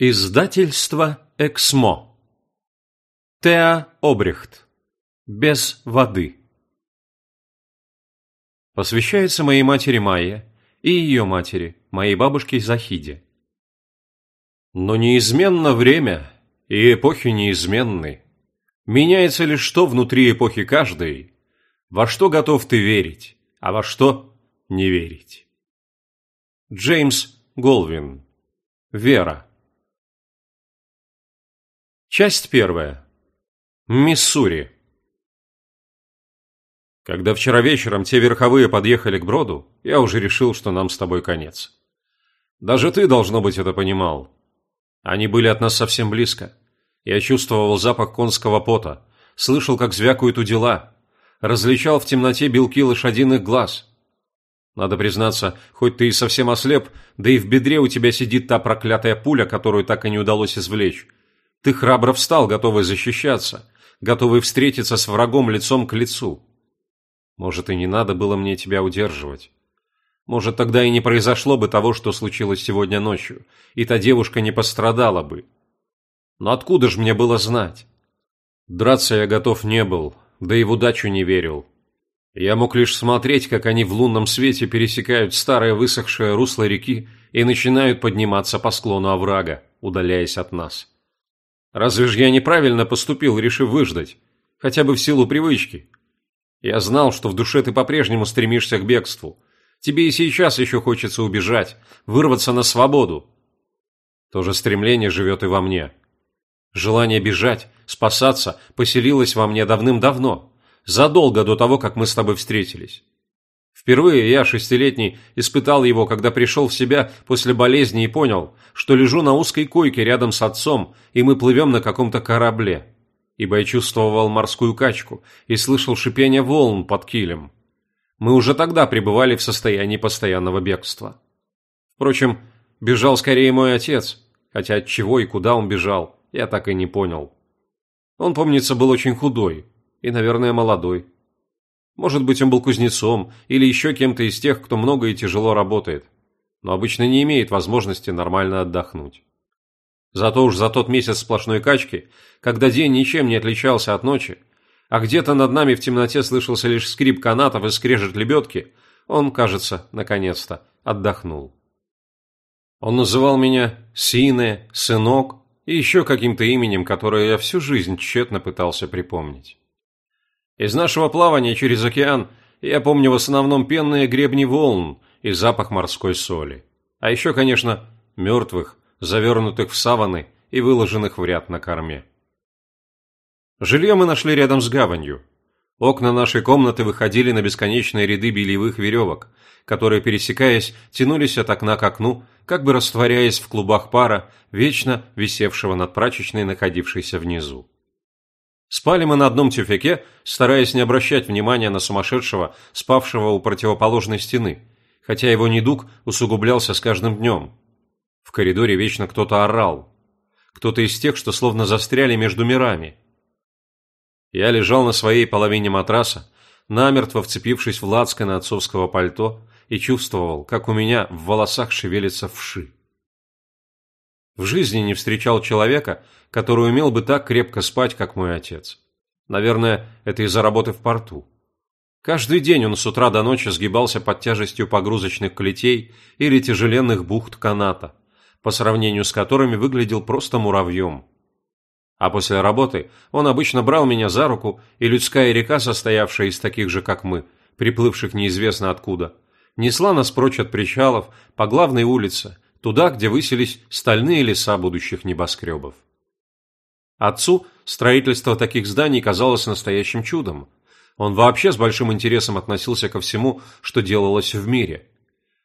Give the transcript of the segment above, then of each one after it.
Издательство «Эксмо». Теа Обрехт. Без воды. Посвящается моей матери Майе и ее матери, моей бабушке Захиде. Но неизменно время, и эпохи неизменны. Меняется лишь что внутри эпохи каждой, во что готов ты верить, а во что не верить. Джеймс Голвин. Вера. Часть первая. Миссури. Когда вчера вечером те верховые подъехали к броду, я уже решил, что нам с тобой конец. Даже ты, должно быть, это понимал. Они были от нас совсем близко. Я чувствовал запах конского пота, слышал, как звякают удила, различал в темноте белки лошадиных глаз. Надо признаться, хоть ты и совсем ослеп, да и в бедре у тебя сидит та проклятая пуля, которую так и не удалось извлечь. Ты храбро встал, готовый защищаться, готовый встретиться с врагом лицом к лицу. Может, и не надо было мне тебя удерживать. Может, тогда и не произошло бы того, что случилось сегодня ночью, и та девушка не пострадала бы. Но откуда же мне было знать? Драться я готов не был, да и в удачу не верил. Я мог лишь смотреть, как они в лунном свете пересекают старое высохшее русло реки и начинают подниматься по склону оврага, удаляясь от нас. Разве же я неправильно поступил, решив выждать? Хотя бы в силу привычки. Я знал, что в душе ты по-прежнему стремишься к бегству. Тебе и сейчас еще хочется убежать, вырваться на свободу. То же стремление живет и во мне. Желание бежать, спасаться поселилось во мне давным-давно, задолго до того, как мы с тобой встретились. Впервые я, шестилетний, испытал его, когда пришел в себя после болезни и понял, что лежу на узкой койке рядом с отцом, и мы плывем на каком-то корабле. Ибо я чувствовал морскую качку и слышал шипение волн под килем. Мы уже тогда пребывали в состоянии постоянного бегства. Впрочем, бежал скорее мой отец, хотя от чего и куда он бежал, я так и не понял. Он, помнится, был очень худой и, наверное, молодой. Может быть, он был кузнецом или еще кем-то из тех, кто много и тяжело работает, но обычно не имеет возможности нормально отдохнуть. Зато уж за тот месяц сплошной качки, когда день ничем не отличался от ночи, а где-то над нами в темноте слышался лишь скрип канатов и скрежет лебедки, он, кажется, наконец-то отдохнул. Он называл меня Сине, Сынок и еще каким-то именем, которое я всю жизнь тщетно пытался припомнить. Из нашего плавания через океан я помню в основном пенные гребни волн и запах морской соли. А еще, конечно, мертвых, завернутых в саваны и выложенных в ряд на корме. Жилье мы нашли рядом с гаванью. Окна нашей комнаты выходили на бесконечные ряды бельевых веревок, которые, пересекаясь, тянулись от окна к окну, как бы растворяясь в клубах пара, вечно висевшего над прачечной, находившейся внизу. Спали мы на одном тюфяке, стараясь не обращать внимания на сумасшедшего, спавшего у противоположной стены, хотя его недуг усугублялся с каждым днем. В коридоре вечно кто-то орал. Кто-то из тех, что словно застряли между мирами. Я лежал на своей половине матраса, намертво вцепившись в лацканы отцовского пальто, и чувствовал, как у меня в волосах шевелится вши. В жизни не встречал человека, который умел бы так крепко спать, как мой отец. Наверное, это из-за работы в порту. Каждый день он с утра до ночи сгибался под тяжестью погрузочных клетей или тяжеленных бухт каната, по сравнению с которыми выглядел просто муравьем. А после работы он обычно брал меня за руку, и людская река, состоявшая из таких же, как мы, приплывших неизвестно откуда, несла нас прочь от причалов по главной улице, туда, где высились стальные леса будущих небоскребов. Отцу строительство таких зданий казалось настоящим чудом. Он вообще с большим интересом относился ко всему, что делалось в мире.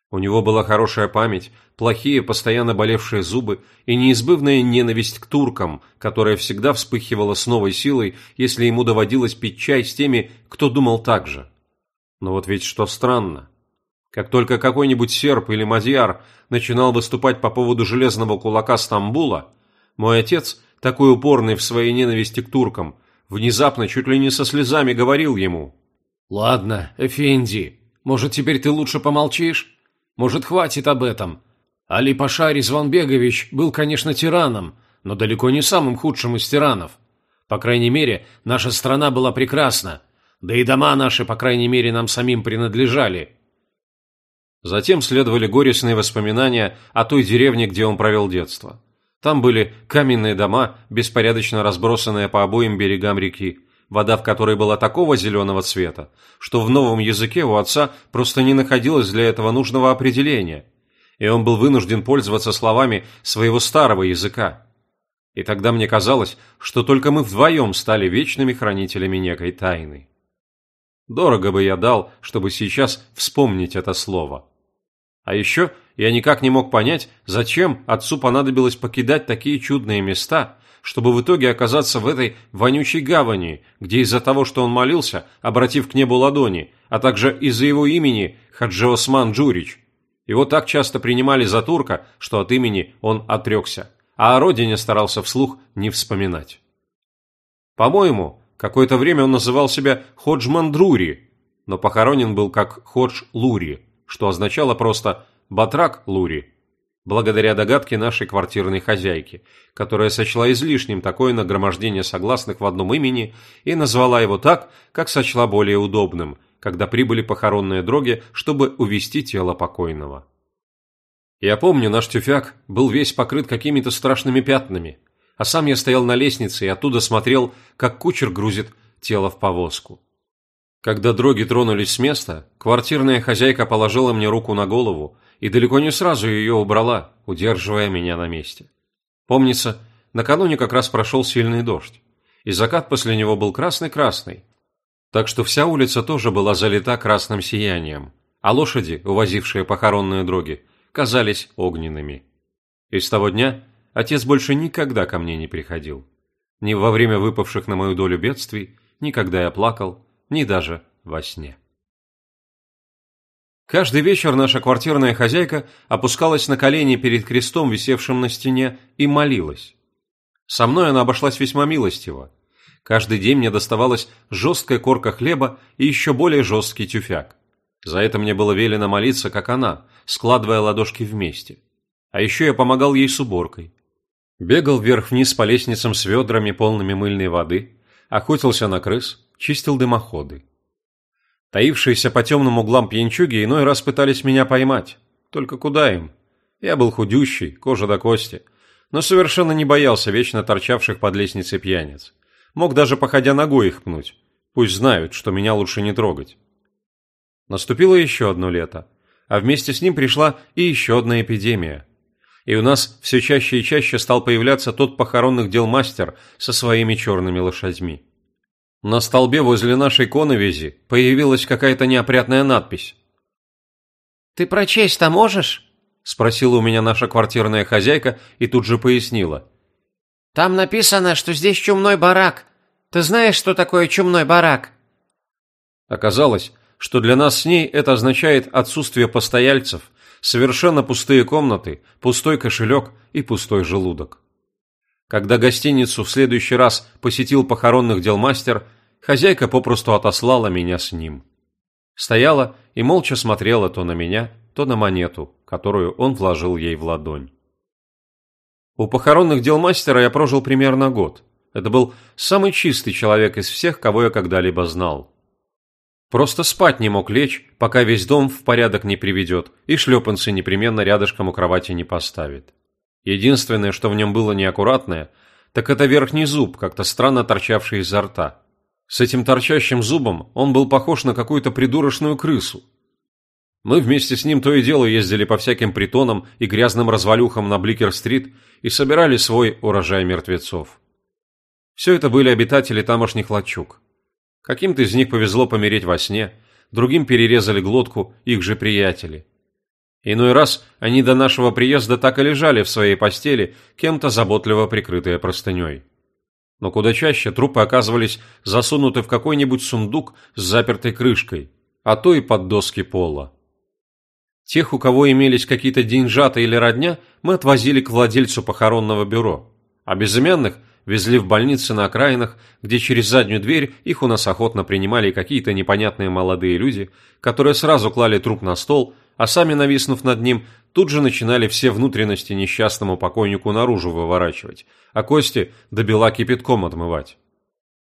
У него была хорошая память, плохие, постоянно болевшие зубы и неизбывная ненависть к туркам, которая всегда вспыхивала с новой силой, если ему доводилось пить чай с теми, кто думал так же. Но вот ведь что странно. Как только какой-нибудь серб или мадьяр начинал выступать по поводу железного кулака Стамбула, мой отец, такой упорный в своей ненависти к туркам, внезапно чуть ли не со слезами говорил ему. «Ладно, Эфенди, может, теперь ты лучше помолчишь? Может, хватит об этом? Али Паша Резванбегович был, конечно, тираном, но далеко не самым худшим из тиранов. По крайней мере, наша страна была прекрасна, да и дома наши, по крайней мере, нам самим принадлежали. Затем следовали горестные воспоминания о той деревне, где он провел детство. Там были каменные дома, беспорядочно разбросанные по обоим берегам реки, вода в которой была такого зеленого цвета, что в новом языке у отца просто не находилось для этого нужного определения, и он был вынужден пользоваться словами своего старого языка. И тогда мне казалось, что только мы вдвоем стали вечными хранителями некой тайны. Дорого бы я дал, чтобы сейчас вспомнить это слово. А еще я никак не мог понять, зачем отцу понадобилось покидать такие чудные места, чтобы в итоге оказаться в этой вонючей гавани, где из-за того, что он молился, обратив к небу ладони, а также из-за его имени Хаджи Осман Джурич. Его так часто принимали за турка, что от имени он отрекся, а о родине старался вслух не вспоминать. По-моему, какое-то время он называл себя Ходж Мандрури, но похоронен был как Ходж Лури, что означало просто «батрак Лури», благодаря догадке нашей квартирной хозяйки, которая сочла излишним такое нагромождение согласных в одном имени и назвала его так, как сочла более удобным, когда прибыли похоронные дроги, чтобы увести тело покойного. Я помню, наш тюфяк был весь покрыт какими-то страшными пятнами, а сам я стоял на лестнице и оттуда смотрел, как кучер грузит тело в повозку. Когда дроги тронулись с места, квартирная хозяйка положила мне руку на голову и далеко не сразу ее убрала, удерживая меня на месте. Помнится, накануне как раз прошел сильный дождь, и закат после него был красный-красный, так что вся улица тоже была залита красным сиянием, а лошади, увозившие похоронные дроги, казались огненными. И с того дня отец больше никогда ко мне не приходил. Ни во время выпавших на мою долю бедствий, ни когда я плакал, ни даже во сне. Каждый вечер наша квартирная хозяйка опускалась на колени перед крестом, висевшим на стене, и молилась. Со мной она обошлась весьма милостиво. Каждый день мне доставалась жесткая корка хлеба и еще более жесткий тюфяк. За это мне было велено молиться, как она, складывая ладошки вместе. А еще я помогал ей с уборкой. Бегал вверх-вниз по лестницам с ведрами, полными мыльной воды, охотился на крыс, чистил дымоходы. Таившиеся по темным углам пьянчуги иной раз пытались меня поймать. Только куда им? Я был худющий, кожа до кости, но совершенно не боялся вечно торчавших под лестницей пьяниц. Мог даже походя ногой их пнуть. Пусть знают, что меня лучше не трогать. Наступило еще одно лето, а вместе с ним пришла и еще одна эпидемия. И у нас все чаще и чаще стал появляться тот похоронных дел мастер со своими черными лошадьми. На столбе возле нашей коновизи появилась какая-то неопрятная надпись. «Ты прочесть-то можешь?» – спросила у меня наша квартирная хозяйка и тут же пояснила. «Там написано, что здесь чумной барак. Ты знаешь, что такое чумной барак?» Оказалось, что для нас с ней это означает отсутствие постояльцев, совершенно пустые комнаты, пустой кошелек и пустой желудок. Когда гостиницу в следующий раз посетил похоронных дел мастер, хозяйка попросту отослала меня с ним. Стояла и молча смотрела то на меня, то на монету, которую он вложил ей в ладонь. У похоронных дел мастера я прожил примерно год. Это был самый чистый человек из всех, кого я когда-либо знал. Просто спать не мог лечь, пока весь дом в порядок не приведет и шлепанцы непременно рядышком у кровати не поставит. Единственное, что в нем было неаккуратное, так это верхний зуб, как-то странно торчавший изо рта. С этим торчащим зубом он был похож на какую-то придурочную крысу. Мы вместе с ним то и дело ездили по всяким притонам и грязным развалюхам на Бликер-стрит и собирали свой урожай мертвецов. Все это были обитатели тамошних лачуг. Каким-то из них повезло помереть во сне, другим перерезали глотку их же приятели. Иной раз они до нашего приезда так и лежали в своей постели, кем-то заботливо прикрытые простыней. Но куда чаще трупы оказывались засунуты в какой-нибудь сундук с запертой крышкой, а то и под доски пола. Тех, у кого имелись какие-то деньжата или родня, мы отвозили к владельцу похоронного бюро, а безымянных везли в больницы на окраинах, где через заднюю дверь их у нас охотно принимали какие-то непонятные молодые люди, которые сразу клали труп на стол, а сами, нависнув над ним, тут же начинали все внутренности несчастному покойнику наружу выворачивать, а кости до бела кипятком отмывать.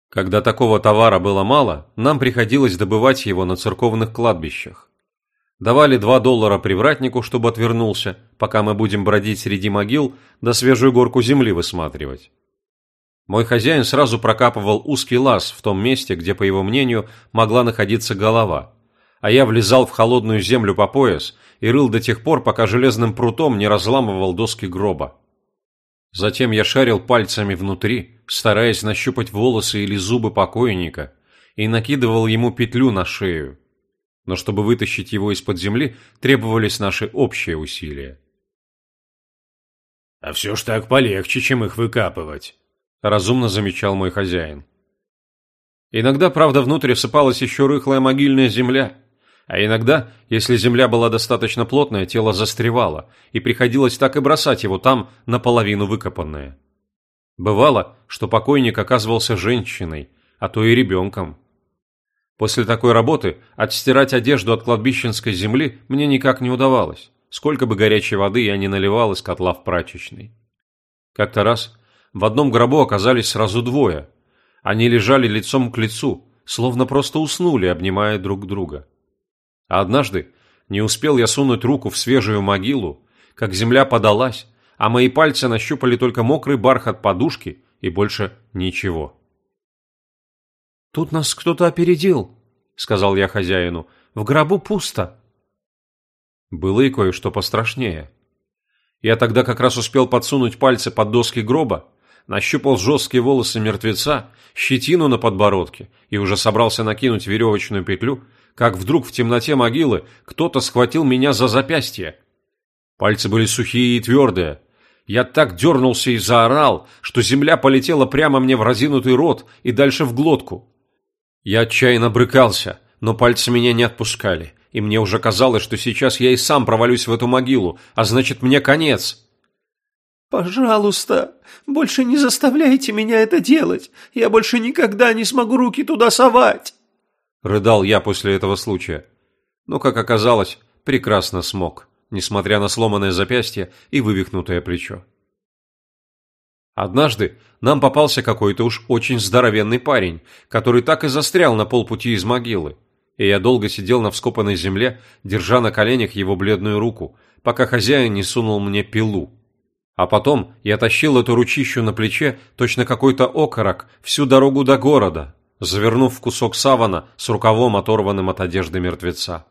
Когда такого товара было мало, нам приходилось добывать его на церковных кладбищах. Давали два доллара привратнику, чтобы отвернулся, пока мы будем бродить среди могил, да свежую горку земли высматривать. Мой хозяин сразу прокапывал узкий лаз в том месте, где, по его мнению, могла находиться голова, а я влезал в холодную землю по пояс и рыл до тех пор, пока железным прутом не разламывал доски гроба. Затем я шарил пальцами внутри, стараясь нащупать волосы или зубы покойника, и накидывал ему петлю на шею. Но чтобы вытащить его из-под земли, требовались наши общие усилия. «А все ж так полегче, чем их выкапывать», — разумно замечал мой хозяин. Иногда, правда, внутрь сыпалась еще рыхлая могильная земля, а иногда, если земля была достаточно плотная, тело застревало, и приходилось так и бросать его там, наполовину выкопанное. Бывало, что покойник оказывался женщиной, а то и ребенком. После такой работы отстирать одежду от кладбищенской земли мне никак не удавалось, сколько бы горячей воды я ни наливал из котла в прачечной. Как-то раз в одном гробу оказались сразу двое. Они лежали лицом к лицу, словно просто уснули, обнимая друг друга. А однажды не успел я сунуть руку в свежую могилу, как земля подалась, а мои пальцы нащупали только мокрый бархат подушки и больше ничего. «Тут нас кто-то опередил», — сказал я хозяину. «В гробу пусто». Было и кое-что пострашнее. Я тогда как раз успел подсунуть пальцы под доски гроба, нащупал жесткие волосы мертвеца, щетину на подбородке и уже собрался накинуть веревочную петлю, как вдруг в темноте могилы кто-то схватил меня за запястье. Пальцы были сухие и твердые, я так дернулся и заорал, что земля полетела прямо мне в разинутый рот и дальше в глотку. Я отчаянно брыкался, но пальцы меня не отпускали, и мне уже казалось, что сейчас я и сам провалюсь в эту могилу, а значит, мне конец. «Пожалуйста, больше не заставляйте меня это делать. Я больше никогда не смогу руки туда совать!» Рыдал я после этого случая. Но, как оказалось, прекрасно смог несмотря на сломанное запястье и вывихнутое плечо. Однажды нам попался какой-то уж очень здоровенный парень, который так и застрял на полпути из могилы, и я долго сидел на вскопанной земле, держа на коленях его бледную руку, пока хозяин не сунул мне пилу. А потом я тащил эту ручищу на плече, точно какой-то окорок, всю дорогу до города, завернув в кусок савана с рукавом, оторванным от одежды мертвеца.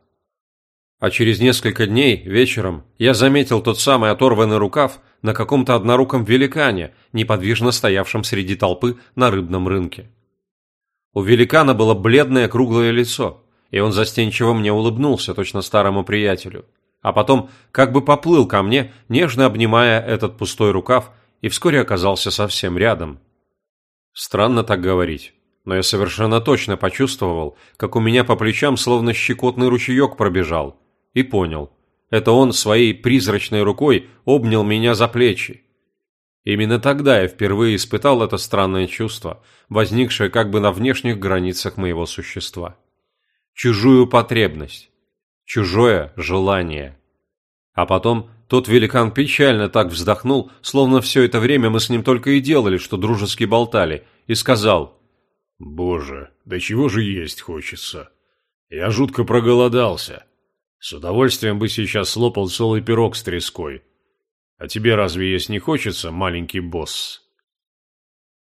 А через несколько дней, вечером, я заметил тот самый оторванный рукав на каком-то одноруком великане, неподвижно стоявшем среди толпы на рыбном рынке. У великана было бледное круглое лицо, и он застенчиво мне улыбнулся, точно старому приятелю. А потом как бы поплыл ко мне, нежно обнимая этот пустой рукав, и вскоре оказался совсем рядом. Странно так говорить, но я совершенно точно почувствовал, как у меня по плечам словно щекотный ручеек пробежал – и понял. Это он своей призрачной рукой обнял меня за плечи. Именно тогда я впервые испытал это странное чувство, возникшее как бы на внешних границах моего существа. Чужую потребность, чужое желание. А потом тот великан печально так вздохнул, словно все это время мы с ним только и делали, что дружески болтали, и сказал «Боже, да чего же есть хочется? Я жутко проголодался. С удовольствием бы сейчас слопал целый пирог с треской. А тебе разве есть не хочется, маленький босс?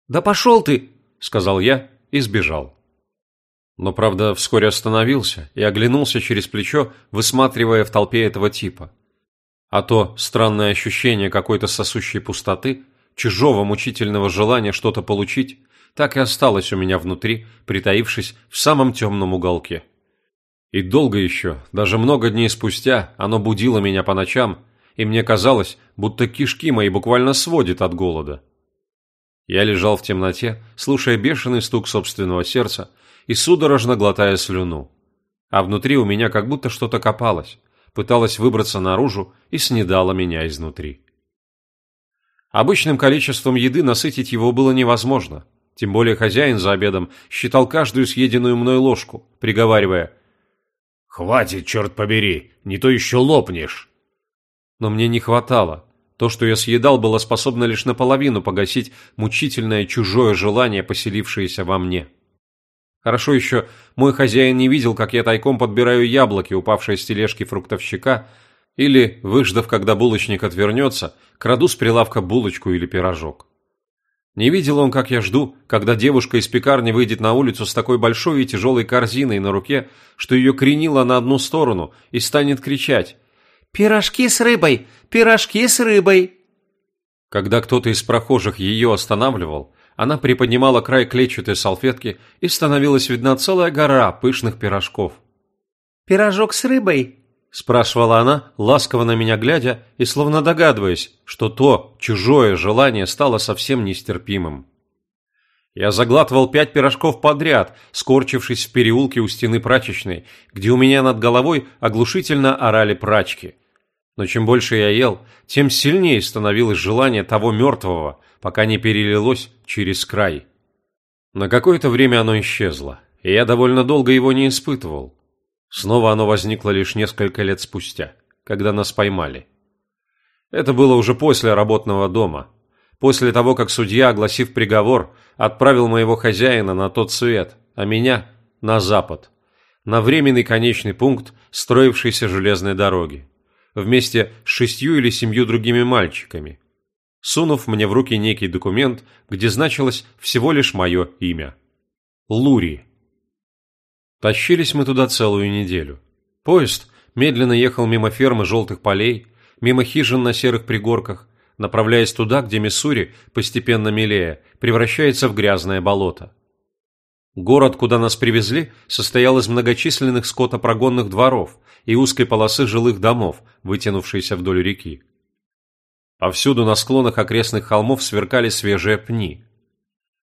«Да пошел ты!» — сказал я и сбежал. Но, правда, вскоре остановился и оглянулся через плечо, высматривая в толпе этого типа. А то странное ощущение какой-то сосущей пустоты, чужого мучительного желания что-то получить, так и осталось у меня внутри, притаившись в самом темном уголке. И долго еще, даже много дней спустя, оно будило меня по ночам, и мне казалось, будто кишки мои буквально сводит от голода. Я лежал в темноте, слушая бешеный стук собственного сердца и судорожно глотая слюну. А внутри у меня как будто что-то копалось, пыталось выбраться наружу и снедало меня изнутри. Обычным количеством еды насытить его было невозможно. Тем более хозяин за обедом считал каждую съеденную мной ложку, приговаривая «Хватит, черт побери, не то еще лопнешь». Но мне не хватало. То, что я съедал, было способно лишь наполовину погасить мучительное чужое желание, поселившееся во мне. Хорошо еще мой хозяин не видел, как я тайком подбираю яблоки, упавшие с тележки фруктовщика, или, выждав, когда булочник отвернется, краду с прилавка булочку или пирожок. Не видел он, как я жду, когда девушка из пекарни выйдет на улицу с такой большой и тяжелой корзиной на руке, что ее кренило на одну сторону и станет кричать «Пирожки с рыбой! Пирожки с рыбой!» Когда кто-то из прохожих ее останавливал, она приподнимала край клетчатой салфетки и становилась видна целая гора пышных пирожков. «Пирожок с рыбой?» – спрашивала она, ласково на меня глядя и словно догадываясь, что то чужое желание стало совсем нестерпимым. Я заглатывал пять пирожков подряд, скорчившись в переулке у стены прачечной, где у меня над головой оглушительно орали прачки. Но чем больше я ел, тем сильнее становилось желание того мертвого, пока не перелилось через край. На какое-то время оно исчезло, и я довольно долго его не испытывал. Снова оно возникло лишь несколько лет спустя, когда нас поймали. Это было уже после работного дома, после того, как судья, огласив приговор, отправил моего хозяина на тот свет, а меня – на запад, на временный конечный пункт строившейся железной дороги, вместе с шестью или семью другими мальчиками, сунув мне в руки некий документ, где значилось всего лишь мое имя. Лури. Тащились мы туда целую неделю. Поезд медленно ехал мимо фермы желтых полей, мимо хижин на серых пригорках, направляясь туда, где Миссури, постепенно мелея, превращается в грязное болото. Город, куда нас привезли, состоял из многочисленных скотопрогонных дворов и узкой полосы жилых домов, вытянувшейся вдоль реки. Повсюду на склонах окрестных холмов сверкали свежие пни.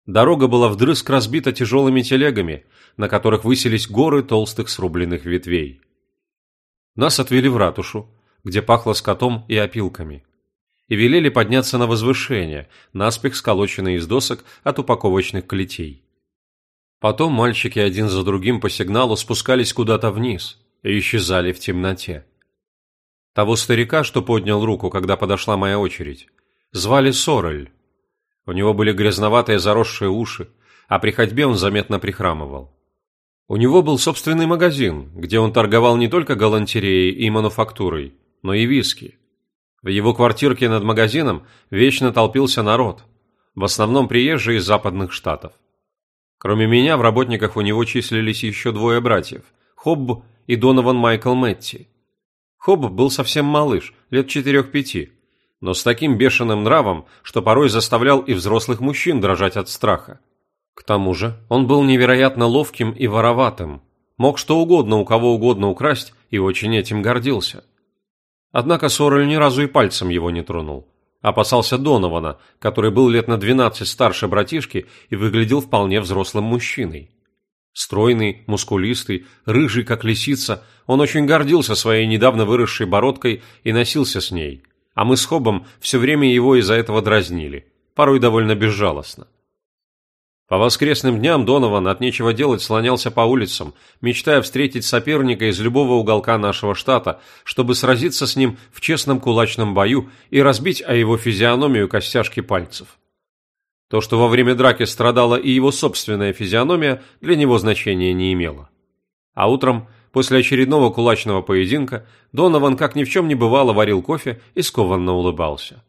Дорога была вдрызг разбита тяжелыми телегами, на которых высились горы толстых срубленных ветвей. Нас отвели в ратушу, где пахло скотом и опилками, и велели подняться на возвышение, наспех сколоченное из досок от упаковочных клетей. Потом мальчики один за другим по сигналу спускались куда-то вниз и исчезали в темноте. Того старика, что поднял руку, когда подошла моя очередь, звали Сорель. У него были грязноватые заросшие уши, а при ходьбе он заметно прихрамывал. У него был собственный магазин, где он торговал не только галантереей и мануфактурой, но и виски. В его квартирке над магазином вечно толпился народ, в основном приезжие из западных штатов. Кроме меня, в работниках у него числились еще двое братьев – Хобб и Донован Майкл Мэтти. Хобб был совсем малыш, лет четырех-пяти, но с таким бешеным нравом, что порой заставлял и взрослых мужчин дрожать от страха. К тому же он был невероятно ловким и вороватым, мог что угодно у кого угодно украсть и очень этим гордился. Однако Сорель ни разу и пальцем его не тронул. Опасался Донована, который был лет на двенадцать старше братишки и выглядел вполне взрослым мужчиной. Стройный, мускулистый, рыжий, как лисица, он очень гордился своей недавно выросшей бородкой и носился с ней – а мы с Хобом все время его из-за этого дразнили, порой довольно безжалостно. По воскресным дням Донован от нечего делать слонялся по улицам, мечтая встретить соперника из любого уголка нашего штата, чтобы сразиться с ним в честном кулачном бою и разбить о его физиономию костяшки пальцев. То, что во время драки страдала и его собственная физиономия, для него значения не имело. А утром После очередного кулачного поединка Донован, как ни в чем не бывало, варил кофе и скованно улыбался.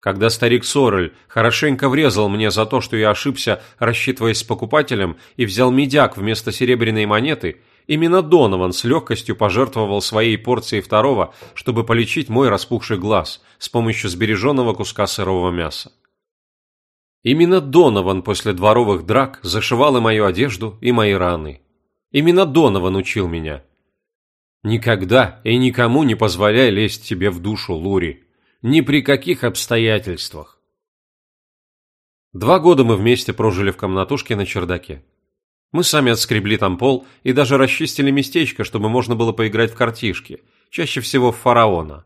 Когда старик Сорель хорошенько врезал мне за то, что я ошибся, рассчитываясь с покупателем, и взял медяк вместо серебряной монеты, именно Донован с легкостью пожертвовал своей порцией второго, чтобы полечить мой распухший глаз с помощью сбереженного куска сырого мяса. Именно Донован после дворовых драк зашивал и мою одежду, и мои раны. Именно Донован учил меня. Никогда и никому не позволяй лезть тебе в душу, Лури. Ни при каких обстоятельствах. Два года мы вместе прожили в комнатушке на чердаке. Мы сами отскребли там пол и даже расчистили местечко, чтобы можно было поиграть в картишки, чаще всего в фараона.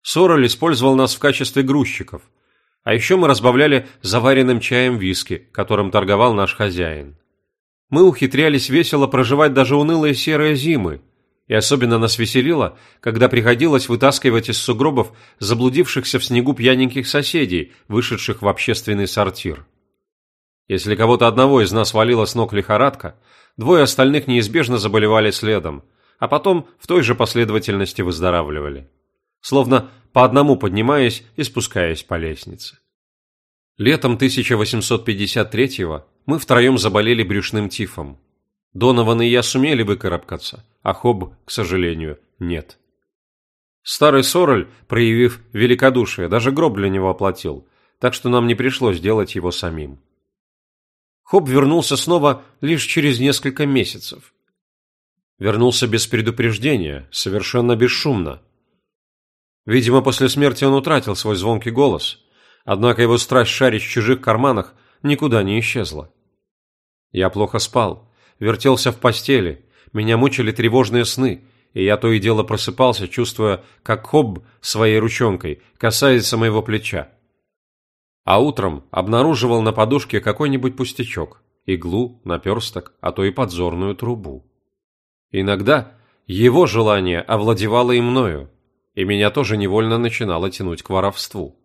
Сороль использовал нас в качестве грузчиков. А еще мы разбавляли заваренным чаем виски, которым торговал наш хозяин. Мы ухитрялись весело проживать даже унылые серые зимы, и особенно нас веселило, когда приходилось вытаскивать из сугробов заблудившихся в снегу пьяненьких соседей, вышедших в общественный сортир. Если кого-то одного из нас валила с ног лихорадка, двое остальных неизбежно заболевали следом, а потом в той же последовательности выздоравливали. Словно по одному поднимаясь и спускаясь по лестнице. Летом 1853-го мы втроем заболели брюшным тифом. Донован и я сумели выкарабкаться, а Хоб, к сожалению, нет. Старый Сороль, проявив великодушие, даже гроб для него оплатил, так что нам не пришлось делать его самим. Хоб вернулся снова лишь через несколько месяцев. Вернулся без предупреждения, совершенно бесшумно. Видимо, после смерти он утратил свой звонкий голос, однако его страсть шарить в чужих карманах никуда не исчезла. Я плохо спал, вертелся в постели, меня мучили тревожные сны, и я то и дело просыпался, чувствуя, как Хобб своей ручонкой касается моего плеча. А утром обнаруживал на подушке какой-нибудь пустячок, иглу, наперсток, а то и подзорную трубу. Иногда его желание овладевало и мною, и меня тоже невольно начинало тянуть к воровству.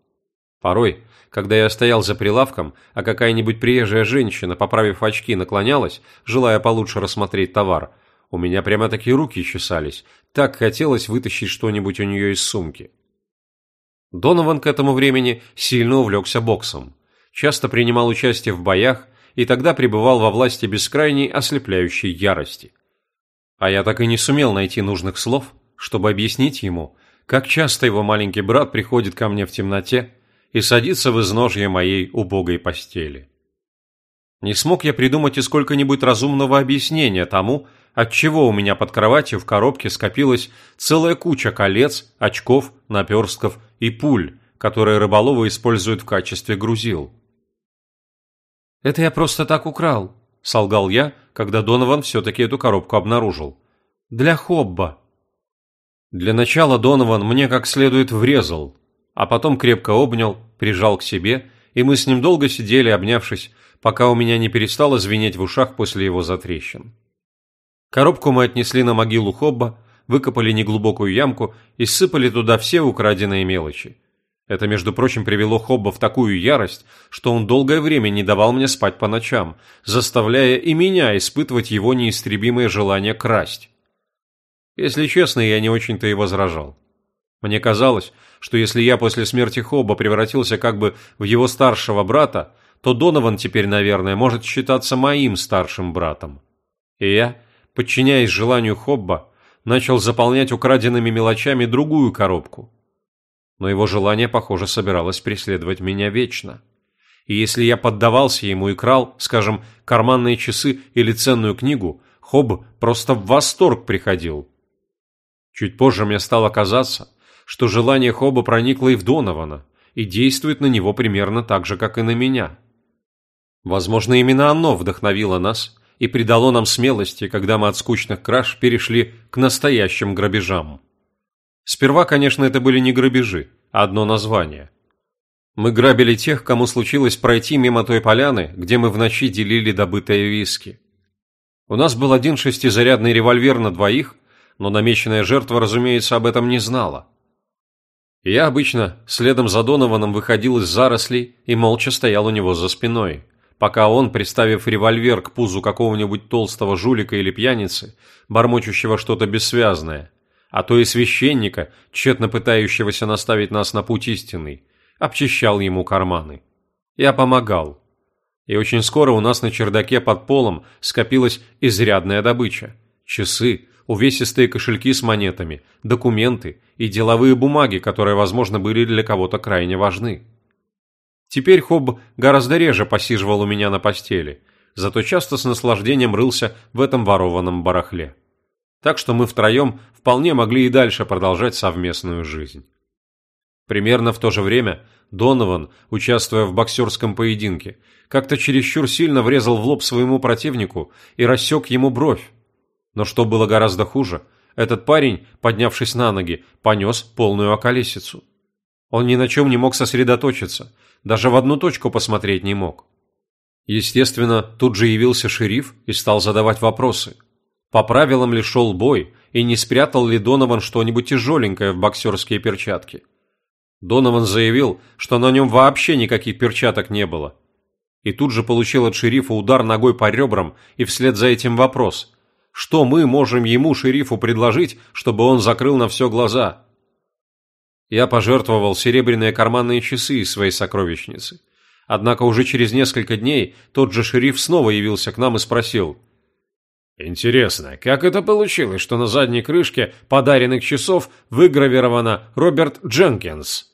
Порой, когда я стоял за прилавком, а какая-нибудь приезжая женщина, поправив очки, наклонялась, желая получше рассмотреть товар, у меня прямо-таки руки чесались, так хотелось вытащить что-нибудь у нее из сумки. Донован к этому времени сильно увлекся боксом, часто принимал участие в боях и тогда пребывал во власти бескрайней ослепляющей ярости. А я так и не сумел найти нужных слов, чтобы объяснить ему, как часто его маленький брат приходит ко мне в темноте и садится в изножье моей убогой постели. Не смог я придумать и сколько-нибудь разумного объяснения тому, отчего у меня под кроватью в коробке скопилась целая куча колец, очков, наперстков и пуль, которые рыболовы используют в качестве грузил. «Это я просто так украл», — солгал я, когда Донован все-таки эту коробку обнаружил. «Для Хобба». Для начала Донован мне как следует врезал, а потом крепко обнял, прижал к себе, и мы с ним долго сидели, обнявшись, пока у меня не перестало звенеть в ушах после его затрещин. Коробку мы отнесли на могилу Хобба, выкопали неглубокую ямку и сыпали туда все украденные мелочи. Это, между прочим, привело Хобба в такую ярость, что он долгое время не давал мне спать по ночам, заставляя и меня испытывать его неистребимое желание красть. Если честно, я не очень-то и возражал. Мне казалось, что если я после смерти Хобба превратился как бы в его старшего брата, то Донован теперь, наверное, может считаться моим старшим братом. И я, подчиняясь желанию Хобба, начал заполнять украденными мелочами другую коробку. Но его желание, похоже, собиралось преследовать меня вечно. И если я поддавался ему и крал, скажем, карманные часы или ценную книгу, Хобб просто в восторг приходил – Чуть позже мне стало казаться, что желание Хоба проникло и в Донована, и действует на него примерно так же, как и на меня. Возможно, именно оно вдохновило нас и придало нам смелости, когда мы от скучных краж перешли к настоящим грабежам. Сперва, конечно, это были не грабежи, а одно название. Мы грабили тех, кому случилось пройти мимо той поляны, где мы в ночи делили добытые виски. У нас был один шестизарядный револьвер на двоих но намеченная жертва, разумеется, об этом не знала. Я обычно следом за Донованом выходил из зарослей и молча стоял у него за спиной, пока он, приставив револьвер к пузу какого-нибудь толстого жулика или пьяницы, бормочущего что-то бессвязное, а то и священника, тщетно пытающегося наставить нас на путь истинный, обчищал ему карманы. Я помогал. И очень скоро у нас на чердаке под полом скопилась изрядная добыча. Часы, увесистые кошельки с монетами, документы и деловые бумаги, которые, возможно, были для кого-то крайне важны. Теперь Хобб гораздо реже посиживал у меня на постели, зато часто с наслаждением рылся в этом ворованном барахле. Так что мы втроем вполне могли и дальше продолжать совместную жизнь. Примерно в то же время Донован, участвуя в боксерском поединке, как-то чересчур сильно врезал в лоб своему противнику и рассек ему бровь, но что было гораздо хуже, этот парень, поднявшись на ноги, понес полную околесицу. Он ни на чем не мог сосредоточиться, даже в одну точку посмотреть не мог. Естественно, тут же явился шериф и стал задавать вопросы. По правилам ли шел бой, и не спрятал ли Донован что-нибудь тяжеленькое в боксерские перчатки. Донован заявил, что на нем вообще никаких перчаток не было. И тут же получил от шерифа удар ногой по ребрам и вслед за этим вопрос – что мы можем ему, шерифу, предложить, чтобы он закрыл на все глаза? Я пожертвовал серебряные карманные часы из своей сокровищницы. Однако уже через несколько дней тот же шериф снова явился к нам и спросил. «Интересно, как это получилось, что на задней крышке подаренных часов выгравировано Роберт Дженкинс?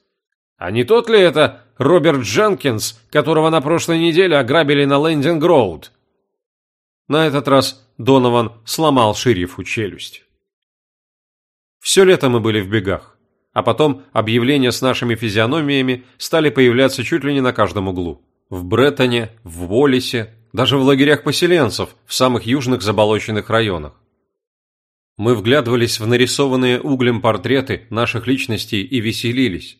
А не тот ли это Роберт Дженкинс, которого на прошлой неделе ограбили на Лендинг-Роуд?» На этот раз Донован сломал шерифу челюсть. Все лето мы были в бегах, а потом объявления с нашими физиономиями стали появляться чуть ли не на каждом углу. В Бреттоне, в Волисе, даже в лагерях поселенцев в самых южных заболоченных районах. Мы вглядывались в нарисованные углем портреты наших личностей и веселились.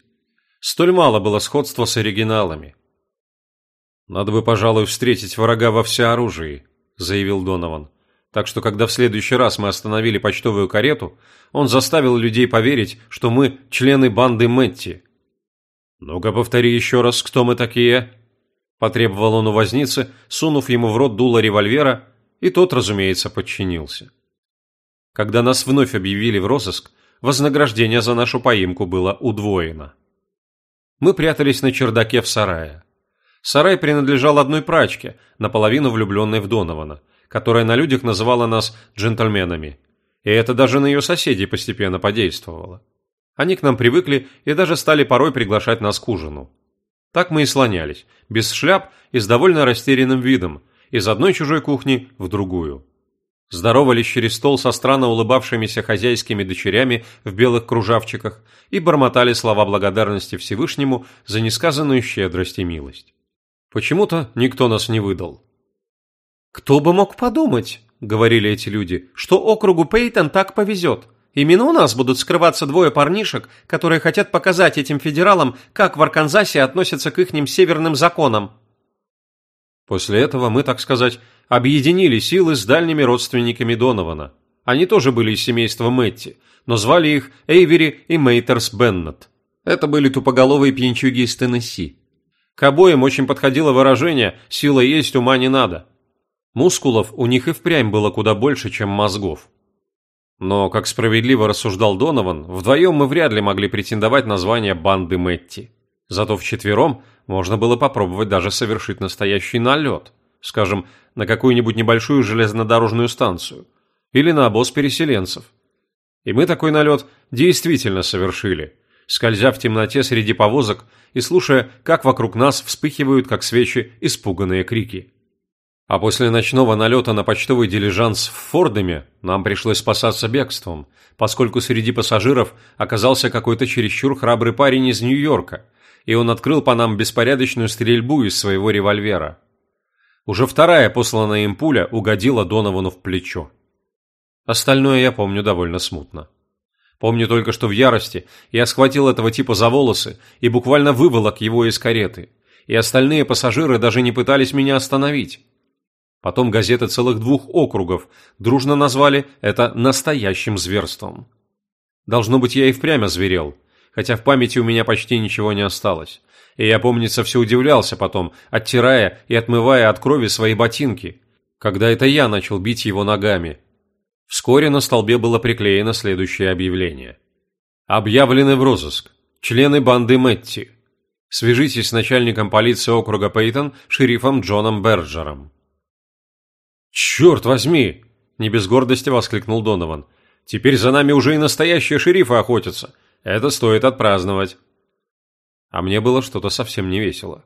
Столь мало было сходства с оригиналами. «Надо бы, пожалуй, встретить врага во всеоружии», – заявил Донован. Так что, когда в следующий раз мы остановили почтовую карету, он заставил людей поверить, что мы члены банды Мэтти. «Ну-ка, повтори еще раз, кто мы такие?» Потребовал он у возницы, сунув ему в рот дуло револьвера, и тот, разумеется, подчинился. Когда нас вновь объявили в розыск, вознаграждение за нашу поимку было удвоено. Мы прятались на чердаке в сарае. Сарай принадлежал одной прачке, наполовину влюбленной в Донована, которая на людях называла нас джентльменами. И это даже на ее соседей постепенно подействовало. Они к нам привыкли и даже стали порой приглашать нас к ужину. Так мы и слонялись, без шляп и с довольно растерянным видом, из одной чужой кухни в другую. Здоровались через стол со странно улыбавшимися хозяйскими дочерями в белых кружавчиках и бормотали слова благодарности Всевышнему за несказанную щедрость и милость. Почему-то никто нас не выдал. «Кто бы мог подумать, — говорили эти люди, — что округу Пейтон так повезет. Именно у нас будут скрываться двое парнишек, которые хотят показать этим федералам, как в Арканзасе относятся к ихним северным законам». После этого мы, так сказать, объединили силы с дальними родственниками Донована. Они тоже были из семейства Мэтти, но звали их Эйвери и Мейтерс Беннет. Это были тупоголовые пьянчуги из Теннесси. К обоим очень подходило выражение «сила есть, ума не надо». Мускулов у них и впрямь было куда больше, чем мозгов. Но, как справедливо рассуждал Донован, вдвоем мы вряд ли могли претендовать на звание банды Мэтти. Зато вчетвером можно было попробовать даже совершить настоящий налет, скажем, на какую-нибудь небольшую железнодорожную станцию или на обоз переселенцев. И мы такой налет действительно совершили, скользя в темноте среди повозок и слушая, как вокруг нас вспыхивают, как свечи, испуганные крики. А после ночного налета на почтовый дилижанс в Фордеме нам пришлось спасаться бегством, поскольку среди пассажиров оказался какой-то чересчур храбрый парень из Нью-Йорка, и он открыл по нам беспорядочную стрельбу из своего револьвера. Уже вторая посланная им пуля угодила Доновану в плечо. Остальное я помню довольно смутно. Помню только, что в ярости я схватил этого типа за волосы и буквально выволок его из кареты, и остальные пассажиры даже не пытались меня остановить. Потом газеты целых двух округов дружно назвали это настоящим зверством. Должно быть, я и впрямь озверел, хотя в памяти у меня почти ничего не осталось. И я, помнится, все удивлялся потом, оттирая и отмывая от крови свои ботинки, когда это я начал бить его ногами. Вскоре на столбе было приклеено следующее объявление. Объявлены в розыск. Члены банды Мэтти. Свяжитесь с начальником полиции округа Пейтон, шерифом Джоном Берджером. «Черт возьми!» – не без гордости воскликнул Донован. «Теперь за нами уже и настоящие шерифы охотятся. Это стоит отпраздновать». А мне было что-то совсем не весело.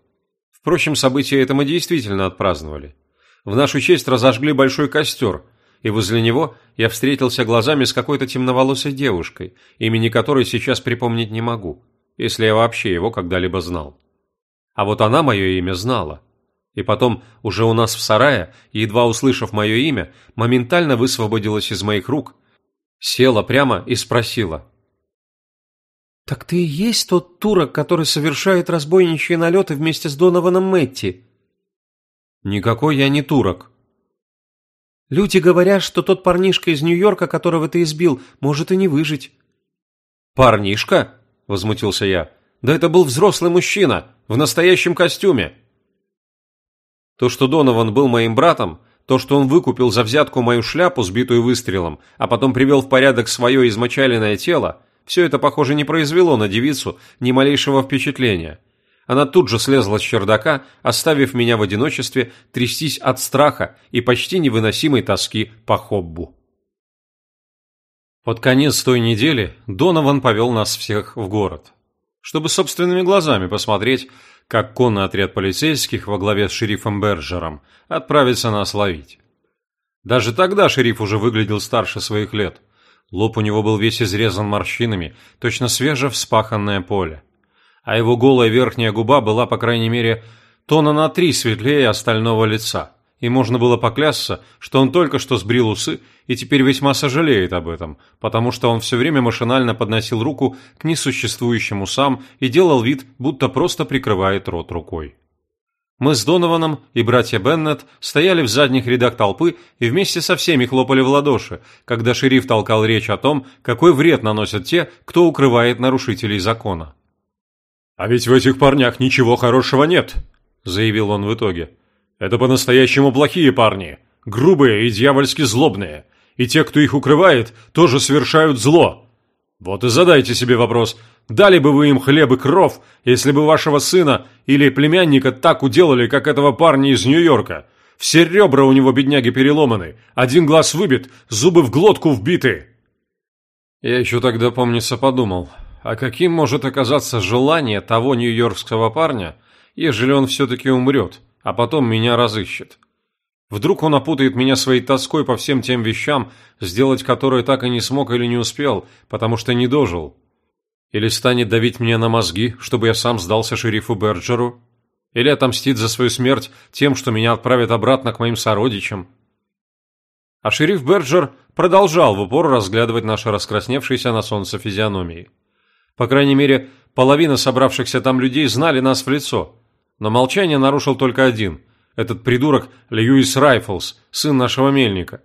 Впрочем, события это мы действительно отпраздновали. В нашу честь разожгли большой костер, и возле него я встретился глазами с какой-то темноволосой девушкой, имени которой сейчас припомнить не могу, если я вообще его когда-либо знал. А вот она мое имя знала. И потом, уже у нас в сарае, едва услышав мое имя, моментально высвободилась из моих рук Села прямо и спросила. «Так ты и есть тот турок, который совершает разбойничьи налеты вместе с Донованом Мэтти?» «Никакой я не турок». «Люди говорят, что тот парнишка из Нью-Йорка, которого ты избил, может и не выжить». «Парнишка?» – возмутился я. «Да это был взрослый мужчина, в настоящем костюме». То, что Донован был моим братом, то, что он выкупил за взятку мою шляпу, сбитую выстрелом, а потом привел в порядок свое измочаленное тело, все это, похоже, не произвело на девицу ни малейшего впечатления. Она тут же слезла с чердака, оставив меня в одиночестве трястись от страха и почти невыносимой тоски по хоббу. Под конец той недели Донован повел нас всех в город, чтобы собственными глазами посмотреть, как конный отряд полицейских во главе с шерифом Берджером отправится нас ловить. Даже тогда шериф уже выглядел старше своих лет – Лоб у него был весь изрезан морщинами, точно свеже вспаханное поле. А его голая верхняя губа была, по крайней мере, тона на три светлее остального лица. И можно было поклясться, что он только что сбрил усы и теперь весьма сожалеет об этом, потому что он все время машинально подносил руку к несуществующим усам и делал вид, будто просто прикрывает рот рукой. Мы с Донованом и братья Беннет стояли в задних рядах толпы и вместе со всеми хлопали в ладоши, когда шериф толкал речь о том, какой вред наносят те, кто укрывает нарушителей закона. «А ведь в этих парнях ничего хорошего нет», – заявил он в итоге. «Это по-настоящему плохие парни, грубые и дьявольски злобные, и те, кто их укрывает, тоже совершают зло. Вот и задайте себе вопрос – Дали бы вы им хлеб и кров, если бы вашего сына или племянника так уделали, как этого парня из Нью-Йорка. Все ребра у него, бедняги, переломаны, один глаз выбит, зубы в глотку вбиты. Я еще тогда, помнится, подумал, а каким может оказаться желание того нью-йоркского парня, ежели он все-таки умрет, а потом меня разыщет? Вдруг он опутает меня своей тоской по всем тем вещам, сделать которые так и не смог или не успел, потому что не дожил. Или станет давить мне на мозги, чтобы я сам сдался шерифу Берджеру? Или отомстит за свою смерть тем, что меня отправят обратно к моим сородичам? А шериф Берджер продолжал в упор разглядывать наши раскрасневшиеся на солнце физиономии. По крайней мере, половина собравшихся там людей знали нас в лицо. Но молчание нарушил только один – этот придурок Льюис Райфлс, сын нашего мельника.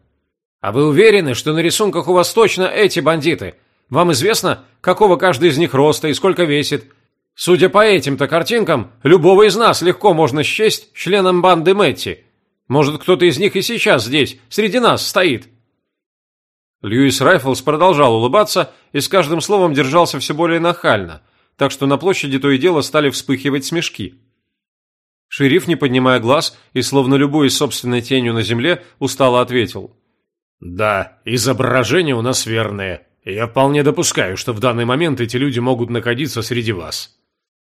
«А вы уверены, что на рисунках у вас точно эти бандиты?» Вам известно, какого каждый из них роста и сколько весит? Судя по этим-то картинкам, любого из нас легко можно счесть членом банды Мэтти. Может, кто-то из них и сейчас здесь, среди нас, стоит?» Льюис Райфлс продолжал улыбаться и с каждым словом держался все более нахально, так что на площади то и дело стали вспыхивать смешки. Шериф, не поднимая глаз и словно любой собственной тенью на земле, устало ответил. «Да, изображения у нас верные. Я вполне допускаю, что в данный момент эти люди могут находиться среди вас».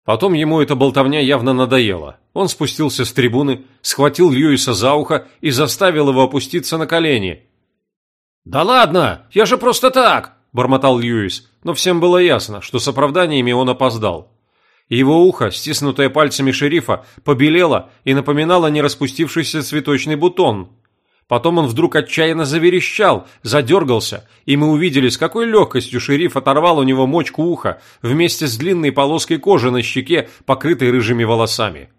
Потом ему эта болтовня явно надоела. Он спустился с трибуны, схватил Льюиса за ухо и заставил его опуститься на колени. «Да ладно, я же просто так!» – бормотал Льюис, но всем было ясно, что с оправданиями он опоздал. Его ухо, стиснутое пальцами шерифа, побелело и напоминало нераспустившийся цветочный бутон – Потом он вдруг отчаянно заверещал, задергался, и мы увидели, с какой легкостью шериф оторвал у него мочку уха вместе с длинной полоской кожи на щеке, покрытой рыжими волосами.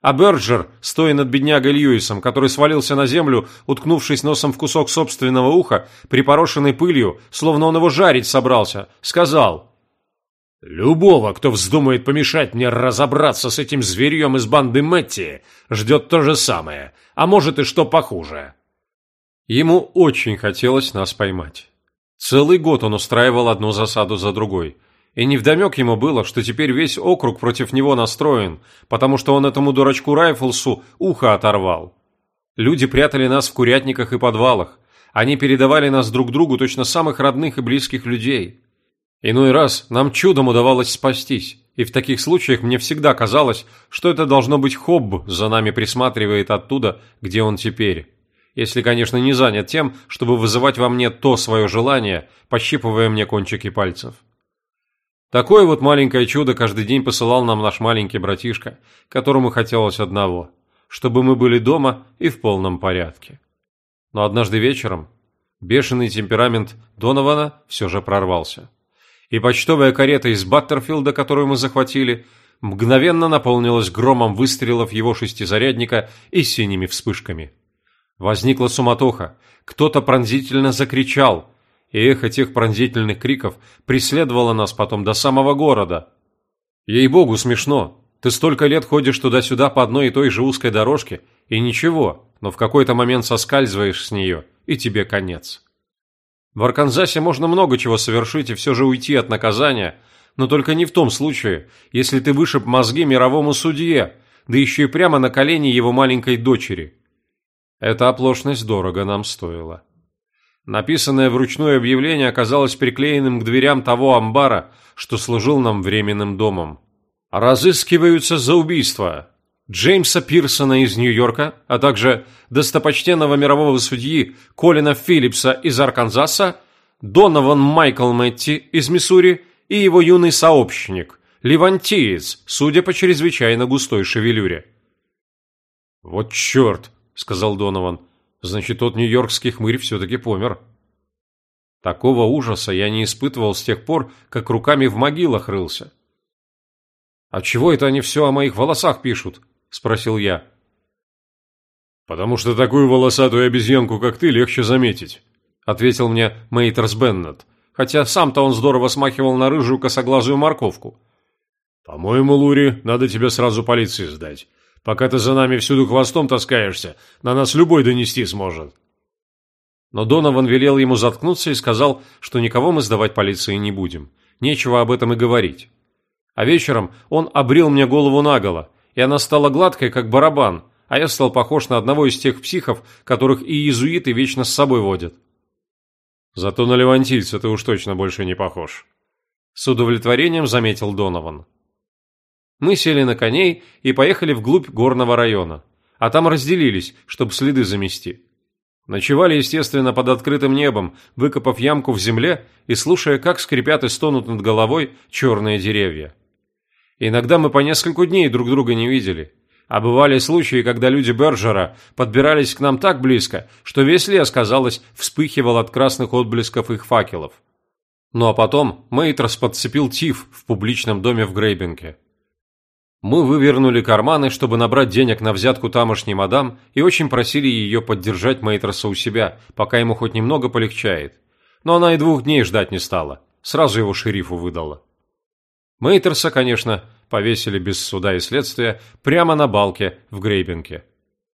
А Берджер, стоя над беднягой Льюисом, который свалился на землю, уткнувшись носом в кусок собственного уха, припорошенный пылью, словно он его жарить собрался, сказал «Любого, кто вздумает помешать мне разобраться с этим зверьем из банды Мэтти, ждет то же самое, а может и что похуже». Ему очень хотелось нас поймать. Целый год он устраивал одну засаду за другой. И невдомек ему было, что теперь весь округ против него настроен, потому что он этому дурачку Райфлсу ухо оторвал. Люди прятали нас в курятниках и подвалах. Они передавали нас друг другу точно самых родных и близких людей. Иной раз нам чудом удавалось спастись, и в таких случаях мне всегда казалось, что это должно быть Хобб за нами присматривает оттуда, где он теперь если, конечно, не занят тем, чтобы вызывать во мне то свое желание, пощипывая мне кончики пальцев. Такое вот маленькое чудо каждый день посылал нам наш маленький братишка, которому хотелось одного – чтобы мы были дома и в полном порядке. Но однажды вечером, Бешеный темперамент Донована все же прорвался. И почтовая карета из Баттерфилда, которую мы захватили, мгновенно наполнилась громом выстрелов его шестизарядника и синими вспышками. Возникла суматоха, кто-то пронзительно закричал, и эхо тех пронзительных криков преследовало нас потом до самого города. Ей-богу, смешно. Ты столько лет ходишь туда-сюда по одной и той же узкой дорожке, и ничего, но в какой-то момент соскальзываешь с нее, и тебе конец. В Арканзасе можно много чего совершить и все же уйти от наказания, но только не в том случае, если ты вышиб мозги мировому судье, да еще и прямо на колени его маленькой дочери. Эта оплошность дорого нам стоила. Написанное вручную объявление оказалось приклеенным к дверям того амбара, что служил нам временным домом. Разыскиваются за убийство Джеймса Пирсона из Нью-Йорка, а также достопочтенного мирового судьи Колина Филлипса из Арканзаса, Донован Майкл Мэтти из Миссури и его юный сообщник, Левантиец, судя по чрезвычайно густой шевелюре. «Вот черт!» – сказал Донован. «Значит, тот нью-йоркский хмырь все-таки помер». Такого ужаса я не испытывал с тех пор, как руками в могилах рылся. «А чего это они все о моих волосах пишут?» – спросил я. «Потому что такую волосатую обезьянку, как ты, легче заметить», – ответил мне Мейтерс Беннет, хотя сам-то он здорово смахивал на рыжую косоглазую морковку. «По-моему, Лури, надо тебе сразу полиции сдать. Пока ты за нами всюду хвостом таскаешься, на нас любой донести сможет». Но Донован велел ему заткнуться и сказал, что никого мы сдавать полиции не будем. Нечего об этом и говорить. А вечером он обрил мне голову наголо, и она стала гладкой, как барабан, а я стал похож на одного из тех психов, которых и иезуиты вечно с собой водят. Зато на левантийца ты уж точно больше не похож. С удовлетворением заметил Донован. Мы сели на коней и поехали вглубь горного района, а там разделились, чтобы следы замести. Ночевали, естественно, под открытым небом, выкопав ямку в земле и слушая, как скрипят и стонут над головой черные деревья. Иногда мы по несколько дней друг друга не видели. А бывали случаи, когда люди Бержера подбирались к нам так близко, что весь лес, казалось, вспыхивал от красных отблесков их факелов. Ну а потом Мейтрос подцепил тиф в публичном доме в Грейбенке. Мы вывернули карманы, чтобы набрать денег на взятку тамошней мадам, и очень просили ее поддержать Мейтроса у себя, пока ему хоть немного полегчает. Но она и двух дней ждать не стала, сразу его шерифу выдала. Мейтерса, конечно, повесили без суда и следствия прямо на балке в Грейбенке.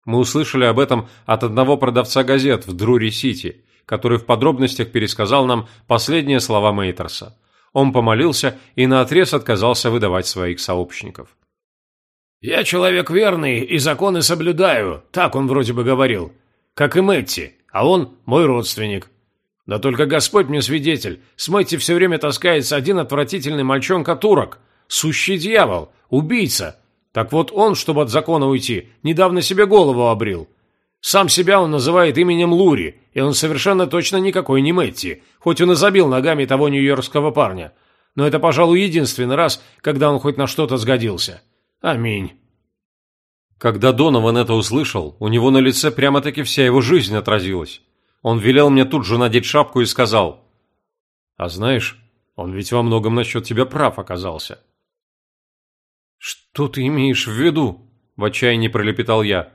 Мы услышали об этом от одного продавца газет в Друри-Сити, который в подробностях пересказал нам последние слова Мейтерса. Он помолился и наотрез отказался выдавать своих сообщников. «Я человек верный и законы соблюдаю», так он вроде бы говорил. Как и Мэтти, а он мой родственник. Да только Господь мне свидетель, с все время таскается один отвратительный мальчонка-турок, сущий дьявол, убийца. Так вот он, чтобы от закона уйти, недавно себе голову обрил. Сам себя он называет именем Лури, и он совершенно точно никакой не Мэтти, хоть он и забил ногами того нью-йоркского парня. Но это, пожалуй, единственный раз, когда он хоть на что-то сгодился. Аминь. Когда Донован это услышал, у него на лице прямо-таки вся его жизнь отразилась. Он велел мне тут же надеть шапку и сказал, «А знаешь, он ведь во многом насчет тебя прав оказался». «Что ты имеешь в виду?» – в отчаянии пролепетал я.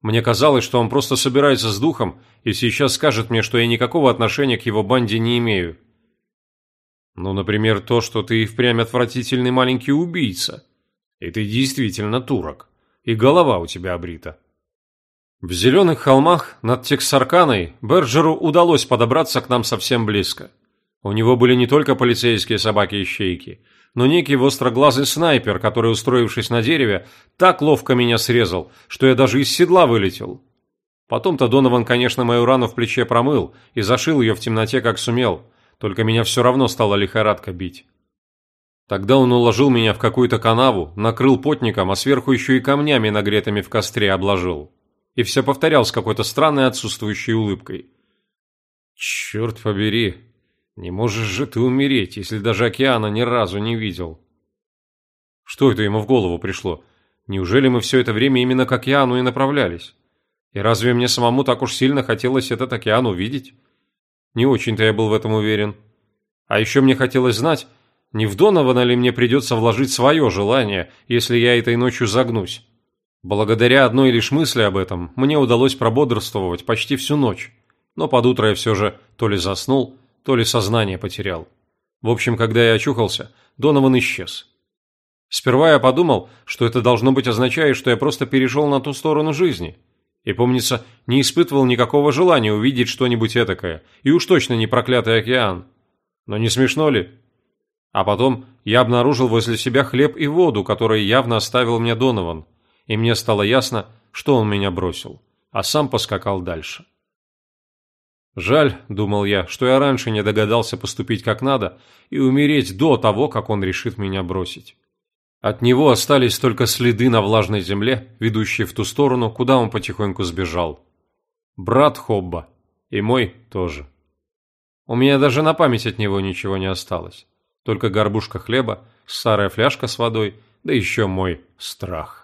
Мне казалось, что он просто собирается с духом и сейчас скажет мне, что я никакого отношения к его банде не имею. Ну, например, то, что ты и впрямь отвратительный маленький убийца. И ты действительно турок. И голова у тебя обрита. В зеленых холмах над Тексарканой Берджеру удалось подобраться к нам совсем близко. У него были не только полицейские собаки-ищейки, но некий востроглазый снайпер, который, устроившись на дереве, так ловко меня срезал, что я даже из седла вылетел. Потом-то Донован, конечно, мою рану в плече промыл и зашил ее в темноте, как сумел, только меня все равно стала лихорадка бить. Тогда он уложил меня в какую-то канаву, накрыл потником, а сверху еще и камнями, нагретыми в костре, обложил и все повторял с какой-то странной отсутствующей улыбкой. «Черт побери, не можешь же ты умереть, если даже океана ни разу не видел». Что это ему в голову пришло? Неужели мы все это время именно к океану и направлялись? И разве мне самому так уж сильно хотелось этот океан увидеть? Не очень-то я был в этом уверен. А еще мне хотелось знать, не в Донована ли мне придется вложить свое желание, если я этой ночью загнусь. Благодаря одной лишь мысли об этом мне удалось прободрствовать почти всю ночь, но под утро я все же то ли заснул, то ли сознание потерял. В общем, когда я очухался, Донован исчез. Сперва я подумал, что это должно быть означает, что я просто перешел на ту сторону жизни. И, помнится, не испытывал никакого желания увидеть что-нибудь этакое, и уж точно не проклятый океан. Но не смешно ли? А потом я обнаружил возле себя хлеб и воду, которые явно оставил мне Донован, и мне стало ясно, что он меня бросил, а сам поскакал дальше. Жаль, думал я, что я раньше не догадался поступить как надо и умереть до того, как он решит меня бросить. От него остались только следы на влажной земле, ведущие в ту сторону, куда он потихоньку сбежал. Брат Хобба. И мой тоже. У меня даже на память от него ничего не осталось. Только горбушка хлеба, старая фляжка с водой, да еще мой страх.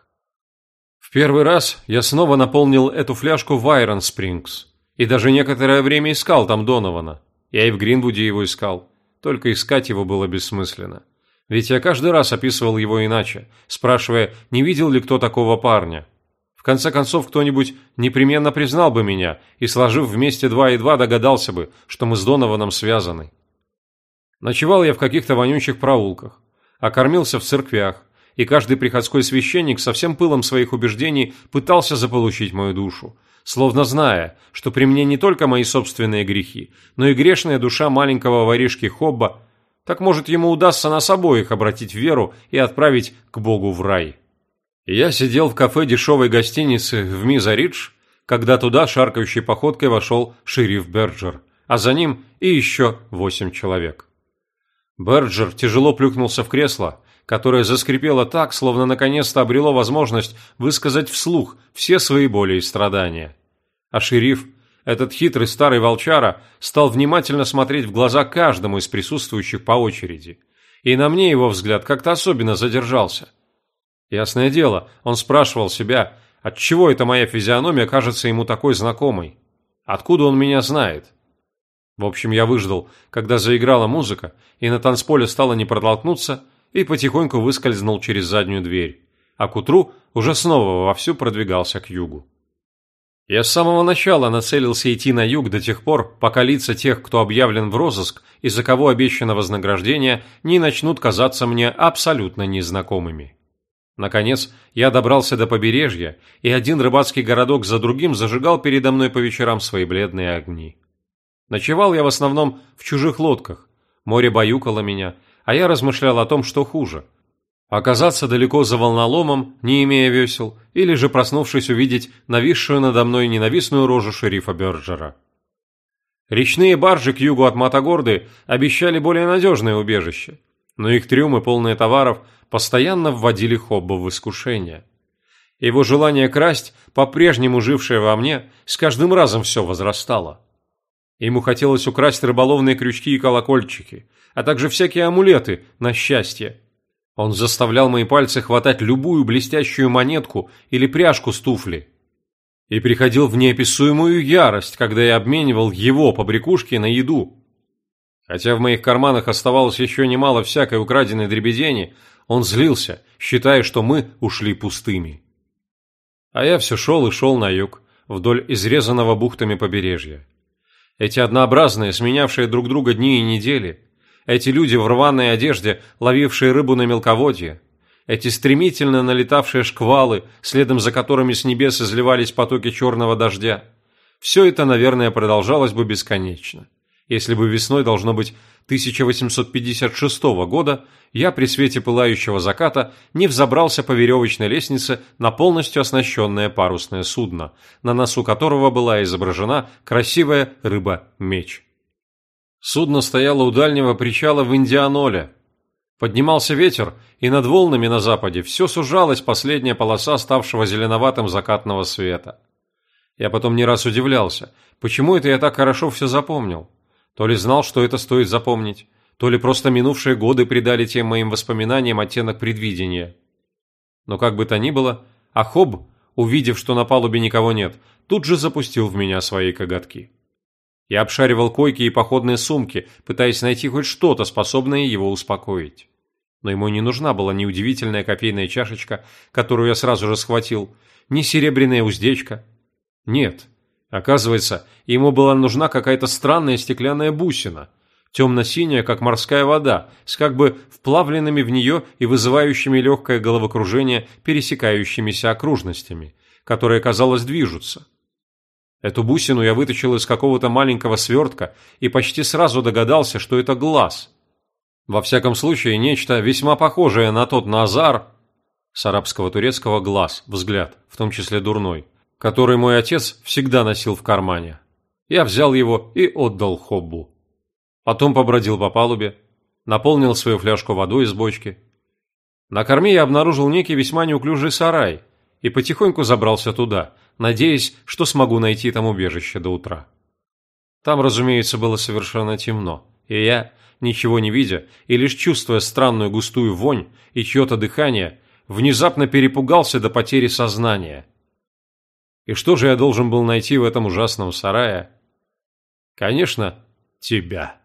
Первый раз я снова наполнил эту фляжку в Айрон Спрингс. И даже некоторое время искал там Донована. Я и в Гринвуде его искал. Только искать его было бессмысленно. Ведь я каждый раз описывал его иначе, спрашивая, не видел ли кто такого парня. В конце концов, кто-нибудь непременно признал бы меня и, сложив вместе два и два, догадался бы, что мы с Донованом связаны. Ночевал я в каких-то вонючих проулках, окормился в церквях, и каждый приходской священник со всем пылом своих убеждений пытался заполучить мою душу, словно зная, что при мне не только мои собственные грехи, но и грешная душа маленького воришки Хобба так может ему удастся нас обоих обратить в веру и отправить к Богу в рай. Я сидел в кафе дешевой гостиницы в Мизаридж, когда туда шаркающей походкой вошел шериф Берджер, а за ним и еще восемь человек. Берджер тяжело плюхнулся в кресло, которое заскрипело так, словно наконец-то обрело возможность высказать вслух все свои боли и страдания. А шериф – этот хитрый старый волчара стал внимательно смотреть в глаза каждому из присутствующих по очереди. И на мне его взгляд как-то особенно задержался. Ясное дело, он спрашивал себя, отчего эта моя физиономия кажется ему такой знакомой? Откуда он меня знает? В общем, я выждал, когда заиграла музыка, и на танцполе стало не протолкнуться, и потихоньку выскользнул через заднюю дверь. А к утру уже снова вовсю продвигался к югу. Я с самого начала нацелился идти на юг до тех пор, пока лица тех, кто объявлен в розыск и за кого обещано вознаграждение, не начнут казаться мне абсолютно незнакомыми. Наконец, я добрался до побережья, и один рыбацкий городок за другим зажигал передо мной по вечерам свои бледные огни. Ночевал я в основном в чужих лодках. Море баюкало меня, а я размышлял о том, что хуже – Оказаться далеко за волноломом, не имея весел, или же, проснувшись, увидеть нависшую надо мной ненавистную рожу шерифа Бёрджера. Речные баржи к югу от Матагорды обещали более надежное убежище, но их трюмы, полные товаров, постоянно вводили Хобба в искушение. Его желание красть, по-прежнему жившее во мне, с каждым разом все возрастало. Ему хотелось украсть рыболовные крючки и колокольчики, а также всякие амулеты на счастье, он заставлял мои пальцы хватать любую блестящую монетку или пряжку с туфли. И приходил в неописуемую ярость, когда я обменивал его побрякушки на еду. Хотя в моих карманах оставалось еще немало всякой украденной дребедени, он злился, считая, что мы ушли пустыми. А я все шел и шел на юг, вдоль изрезанного бухтами побережья. Эти однообразные, сменявшие друг друга дни и недели, эти люди в рваной одежде, ловившие рыбу на мелководье. Эти стремительно налетавшие шквалы, следом за которыми с небес изливались потоки черного дождя. Все это, наверное, продолжалось бы бесконечно. Если бы весной, должно быть, 1856 года я при свете пылающего заката не взобрался по веревочной лестнице на полностью оснащенное парусное судно, на носу которого была изображена красивая рыба-меч. Судно стояло у дальнего причала в Индианоле. Поднимался ветер, и над волнами на западе все сужалась последняя полоса ставшего зеленоватым закатного света. Я потом не раз удивлялся, почему это я так хорошо все запомнил. То ли знал, что это стоит запомнить, то ли просто минувшие годы придали тем моим воспоминаниям оттенок предвидения. Но как бы то ни было, Ахоб, увидев, что на палубе никого нет, тут же запустил в меня свои коготки. Я обшаривал койки и походные сумки, пытаясь найти хоть что-то, способное его успокоить. Но ему не нужна была ни удивительная кофейная чашечка, которую я сразу же схватил, ни серебряная уздечка. Нет, оказывается, ему была нужна какая-то странная стеклянная бусина, темно-синяя, как морская вода, с как бы вплавленными в нее и вызывающими легкое головокружение пересекающимися окружностями, которые, казалось, движутся. Эту бусину я вытащил из какого-то маленького свертка и почти сразу догадался, что это глаз. Во всяком случае, нечто весьма похожее на тот Назар с арабского турецкого глаз, взгляд, в том числе дурной, который мой отец всегда носил в кармане. Я взял его и отдал Хоббу. Потом побродил по палубе, наполнил свою фляжку водой из бочки. На корме я обнаружил некий весьма неуклюжий сарай и потихоньку забрался туда, надеясь, что смогу найти там убежище до утра. Там, разумеется, было совершенно темно, и я, ничего не видя и лишь чувствуя странную густую вонь и чье-то дыхание, внезапно перепугался до потери сознания. И что же я должен был найти в этом ужасном сарае? Конечно, тебя.